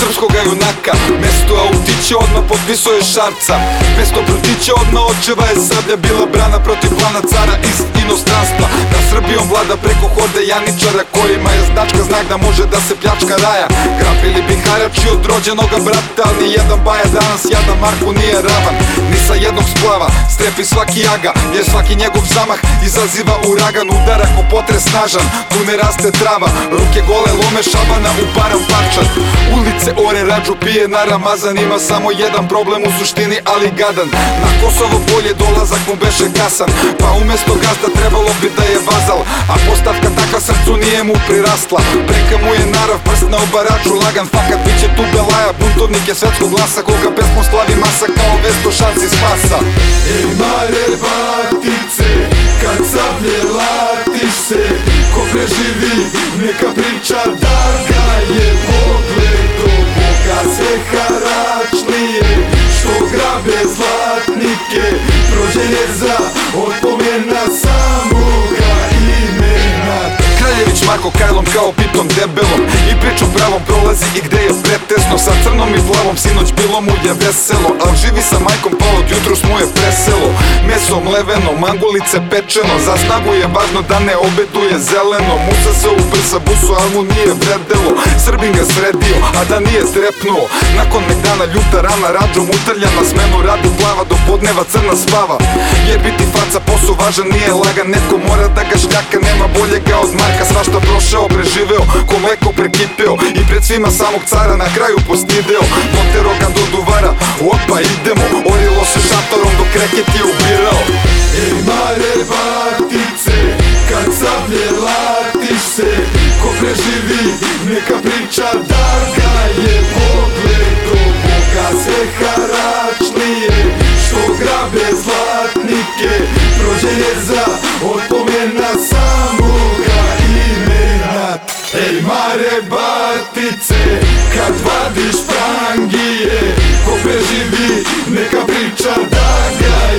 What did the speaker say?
srpskog junaka. Mesto autića odmah potpisuje šarca. Mesto prutića odmah očeva je sablja Bila brana protiv plana cara iz inostranstva. Na Srbijom vlada preko hode Janičara Kojima je značka znak da može da se pljačka raja. Grabili bi harači od rođenoga brata Ali jedan baja danas jadan Marku nije ravan sa jednog splava. Strepi svaki jaga Jer svaki njegov zamah izaziva uragan. Udara ko potres snažan, tu ne raste trava. Ruke gole lome šabana u param parčan Ulice ore rađu pije na Ramazan. Ima samo jedan problem u suštini ali gadan. Na Kosovo polje dolazak mu beše gasan Pa umesto gazda trebalo bi da je vazal. A postavka takva srcu nije mu prirasla Preka mu je narav prst na obaraču Lagan. Fakat biće tu belaja Buntovnik je svetskog glasa Koga pesmom slavi masa kao vesto šansi spasa. Ej mare batice Kad sablje latiš se Ko preživi neka priča Darga je pogled do Boga Sve haračlije Što grabe zlatnike Prođenje za od pomena samoga imena. Kraljević Marko Kajlom kao pitom debelom pravom prolazi i gde je pretesno Sa crnom i plavom sinoć bilo mu je veselo Al živi sa majkom pa od jutros mu je preselo. Meso mleveno, mangulice pečeno Za snagu je važno da ne obeduje zeleno. Musa se u prsa busu, al mu nije vredelo Srbin ga sredio, a da nije trepnuo Nakon megdana ljuta rana rađom utrlja Na smenu radu plava, do podneva crna spava. Jer biti faca posao važan nije lagan Netko mora da ga šljaka, nema boljega od Marka Svašta prošao, preživeo, ko mleko prekipeo I pred svima samog cara na kraju postideo Potero ga do duvara, opa idemo. Orilo se šatorom dok reket je ubirao. Ej mare batice Kad sablje latiš se. Ko preživi neka priča Darga je pogled do Boga Sve haračlije Što grabe zlatnike Prođenje za od Rękawica Daga